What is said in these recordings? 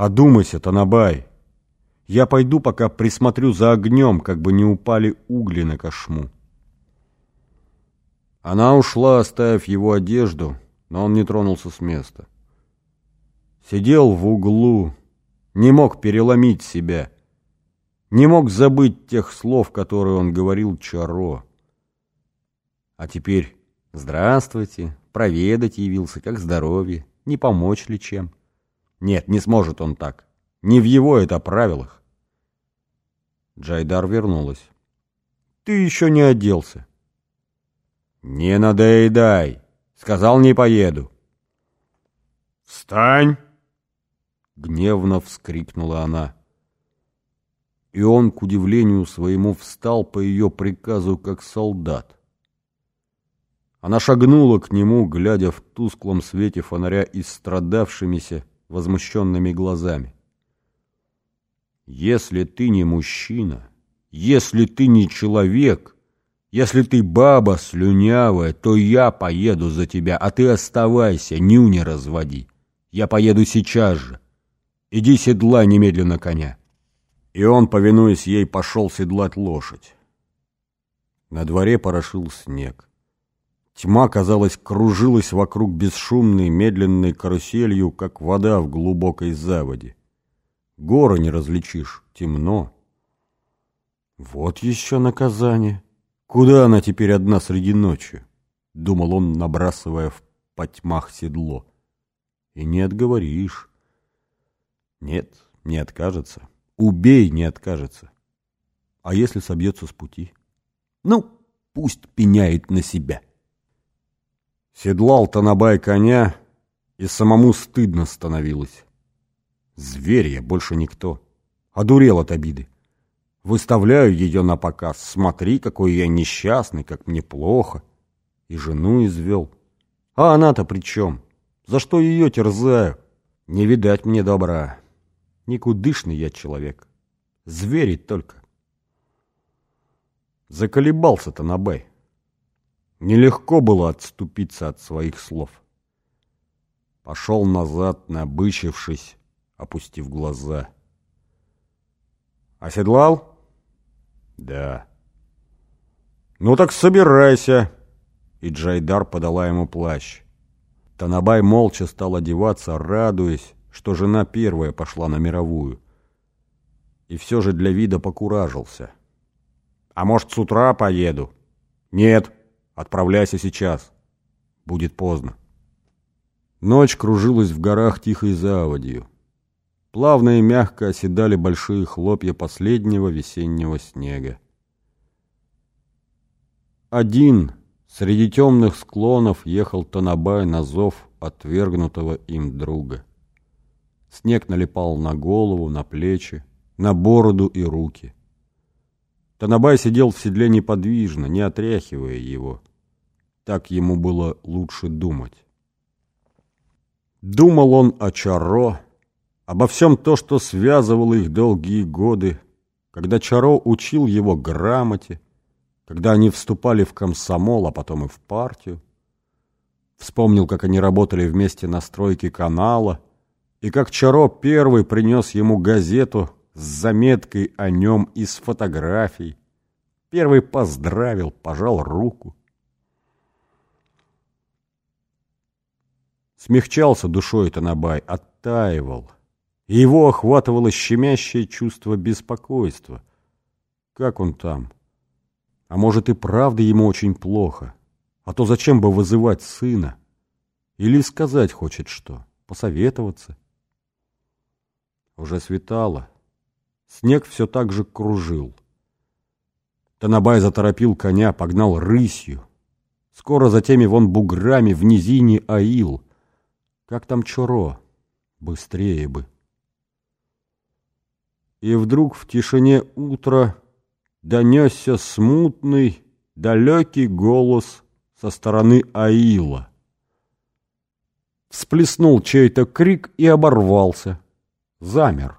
Одумайся, Танабай. Я пойду, пока присмотрю за огнем, как бы не упали угли на кошму. Она ушла, оставив его одежду, но он не тронулся с места. Сидел в углу, не мог переломить себя, не мог забыть тех слов, которые он говорил Чаро. А теперь «Здравствуйте, проведать явился, как здоровье, не помочь ли чем?» Нет, не сможет он так. Не в его это правилах. Джайдар вернулась. «Ты еще не оделся». «Не надоедай!» Сказал, не поеду. «Встань!» Гневно вскрикнула она. И он, к удивлению своему, встал по ее приказу, как солдат. Она шагнула к нему, глядя в тусклом свете фонаря и страдавшимися, возмущенными глазами. «Если ты не мужчина, если ты не человек, если ты баба слюнявая, то я поеду за тебя, а ты оставайся, ню не разводи. Я поеду сейчас же. Иди седла немедленно коня». И он, повинуясь ей, пошел седлать лошадь. На дворе порошил снег. Тьма, казалось, кружилась вокруг бесшумной, медленной каруселью, как вода в глубокой заводе. Горы не различишь, темно. Вот еще наказание. Куда она теперь одна среди ночи? Думал он, набрасывая в потьмах седло. И не отговоришь. Нет, не откажется. Убей, не откажется. А если собьется с пути? Ну, пусть пеняет на себя. Седлал Танабай коня, и самому стыдно становилось. Зверь я, больше никто. Одурел от обиды. Выставляю ее на показ. Смотри, какой я несчастный, как мне плохо. И жену извел. А она-то при чем? За что ее терзаю? Не видать мне добра. Никудышный я человек. Звери только. Заколебался-то Набай. Нелегко было отступиться от своих слов. Пошел назад, набычившись, опустив глаза. Оседлал? Да. Ну так собирайся. И Джайдар подала ему плащ. Танабай молча стал одеваться, радуясь, что жена первая пошла на мировую. И все же для вида покуражился. А может, с утра поеду? Нет, отправляйся сейчас. Будет поздно. Ночь кружилась в горах тихой заводью. Плавно и мягко оседали большие хлопья последнего весеннего снега. Один среди темных склонов ехал Танабай на зов отвергнутого им друга. Снег налипал на голову, на плечи, на бороду и руки. Танабай сидел в седле неподвижно, не отряхивая его. Так ему было лучше думать. Думал он о Чаро, обо всем то, что связывало их долгие годы, когда Чаро учил его грамоте, когда они вступали в комсомол, а потом и в партию. Вспомнил, как они работали вместе на стройке канала, и как Чаро первый принес ему газету с заметкой о нем и с фотографией. Первый поздравил, пожал руку. Смягчался душой Танабай, оттаивал — и его охватывало щемящее чувство беспокойства. Как он там? А может и правда ему очень плохо? А то зачем бы вызывать сына? Или сказать хочет что? Посоветоваться? Уже светало. Снег все так же кружил. Танабай заторопил коня, погнал рысью. Скоро за теми вон буграми в низине аил. Как там Чоро? Быстрее бы. И вдруг в тишине утра донесся смутный, далекий голос со стороны Аила. Всплеснул чей-то крик и оборвался. Замер.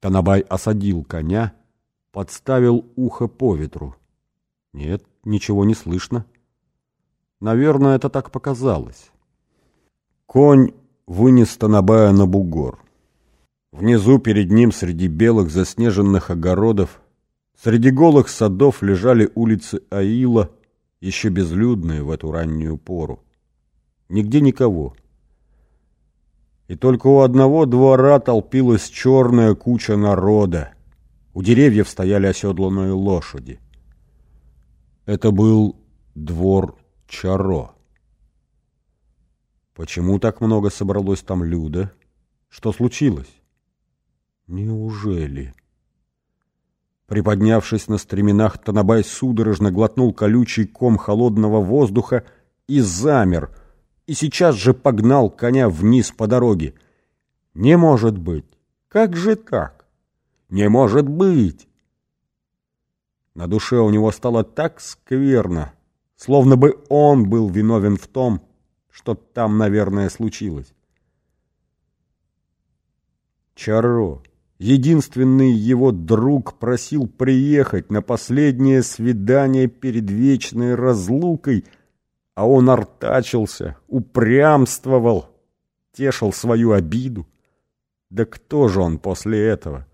Танабай осадил коня, подставил ухо по ветру. Нет, ничего не слышно. Наверное, это так показалось. Конь вынес Танабая на бугор. Внизу перед ним среди белых заснеженных огородов, среди голых садов лежали улицы Аила, еще безлюдные в эту раннюю пору. Нигде никого. И только у одного двора толпилась черная куча народа. У деревьев стояли оседланные лошади. Это был двор Чаро. Почему так много собралось там люда? Что случилось? Неужели? Приподнявшись на стременах, Танабай судорожно глотнул колючий ком холодного воздуха и замер, и сейчас же погнал коня вниз по дороге. Не может быть! Как же так? Не может быть! На душе у него стало так скверно, словно бы он был виновен в том, что там, наверное, случилось. Чаро, единственный его друг, просил приехать на последнее свидание перед вечной разлукой, а он артачился, упрямствовал, тешил свою обиду. Да кто же он после этого?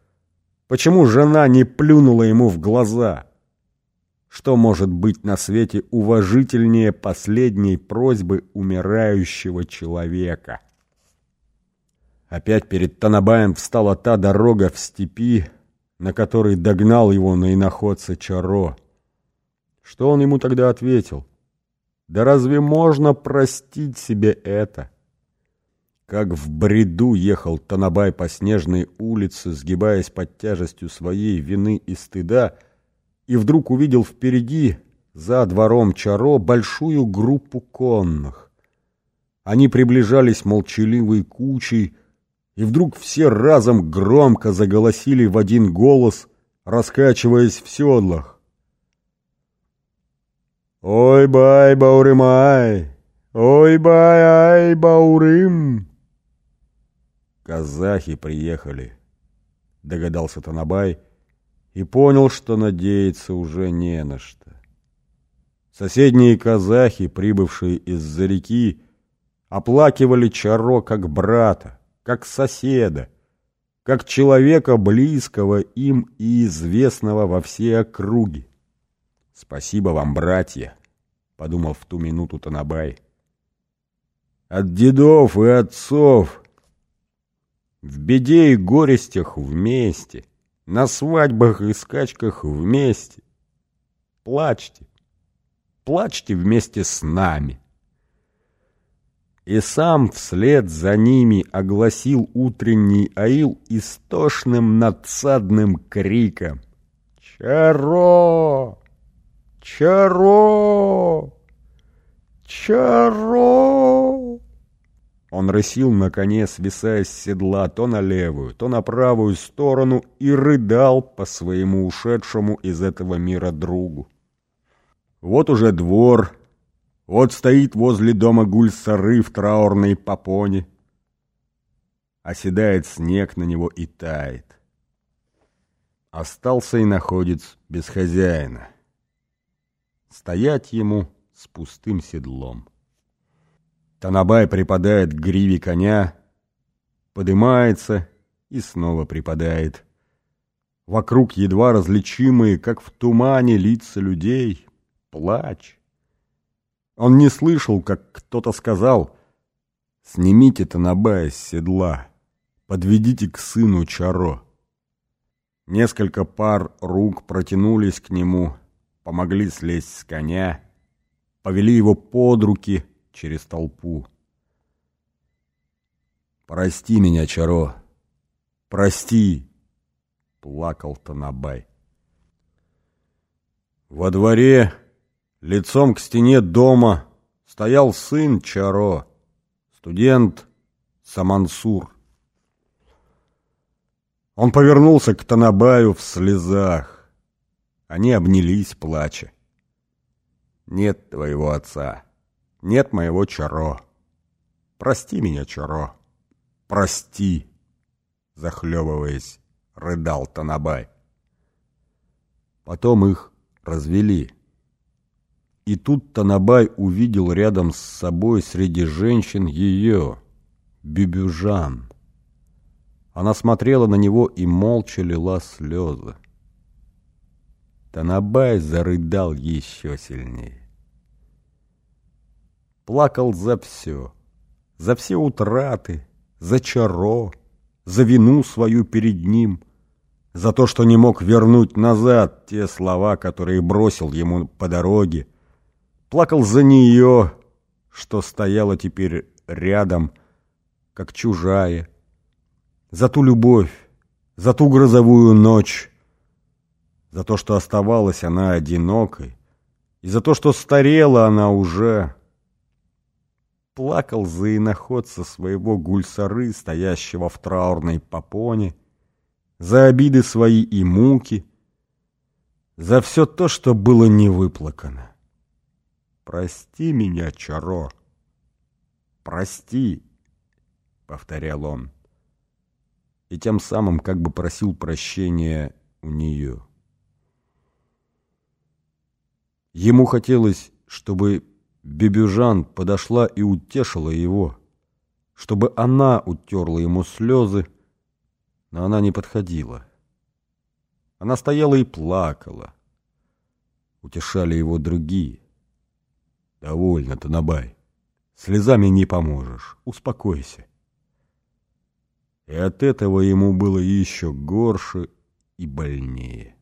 Почему жена не плюнула ему в глаза? Что может быть на свете уважительнее последней просьбы умирающего человека? Опять перед Танабаем встала та дорога в степи, на которой догнал его на иноходца Чаро. Что он ему тогда ответил? Да разве можно простить себе это? Как в бреду ехал Танабай по снежной улице, сгибаясь под тяжестью своей вины и стыда, и вдруг увидел впереди, за двором Чаро, большую группу конных. Они приближались молчаливой кучей, и вдруг все разом громко заголосили в один голос, раскачиваясь в седлах. «Ой, бай, баурымай! Ой, бай, ай, баурым!» «Казахи приехали», — догадался Танабай, — и понял, что надеяться уже не на что. Соседние казахи, прибывшие из-за реки, оплакивали Чаро как брата, как соседа, как человека близкого им и известного во всей округе. «Спасибо вам, братья», — подумал в ту минуту Танабай. «От дедов и отцов, в беде и горестях вместе» на свадьбах и скачках вместе. Плачьте, плачьте вместе с нами. И сам вслед за ними огласил утренний аил истошным надсадным криком. «Чаро! Чаро! Чаро!» Он рысил на коне, свисая с седла то на левую, то на правую сторону и рыдал по своему ушедшему из этого мира другу. Вот уже двор, вот стоит возле дома гульсары в траурной попоне. Оседает снег на него и тает. Остался и находец без хозяина. Стоять ему с пустым седлом. Танабай припадает к гриве коня, подымается и снова припадает. Вокруг едва различимые, как в тумане, лица людей. Плач. Он не слышал, как кто-то сказал «Снимите Танабая с седла, подведите к сыну Чаро». Несколько пар рук протянулись к нему, помогли слезть с коня, повели его под руки — через толпу. «Прости меня, Чаро! Прости!» — плакал Танабай. Во дворе, лицом к стене дома, стоял сын Чаро, студент Самансур. Он повернулся к Танабаю в слезах. Они обнялись, плача. «Нет твоего отца!» Нет моего Чаро. Прости меня, Чаро, прости, захлебываясь, рыдал Танабай. Потом их развели. И тут Танабай увидел рядом с собой среди женщин ее, Бибюжан. Она смотрела на него и молча лила слезы. Танабай зарыдал еще сильнее. Плакал за все, за все утраты, за чаро, за вину свою перед ним, за то, что не мог вернуть назад те слова, которые бросил ему по дороге. Плакал за нее, что стояла теперь рядом, как чужая, за ту любовь, за ту грозовую ночь, за то, что оставалась она одинокой, и за то, что старела она уже. Плакал за иноходца своего гульсары, стоящего в траурной попоне, за обиды свои и муки, за все то, что было не выплакано. «Прости меня, Чаро, прости», — повторял он, и тем самым как бы просил прощения у нее. Ему хотелось, чтобы Бебюжан подошла и утешила его, чтобы она утерла ему слезы, но она не подходила. Она стояла и плакала. Утешали его другие. «Довольно, Танабай, слезами не поможешь, успокойся». И от этого ему было еще горше и больнее.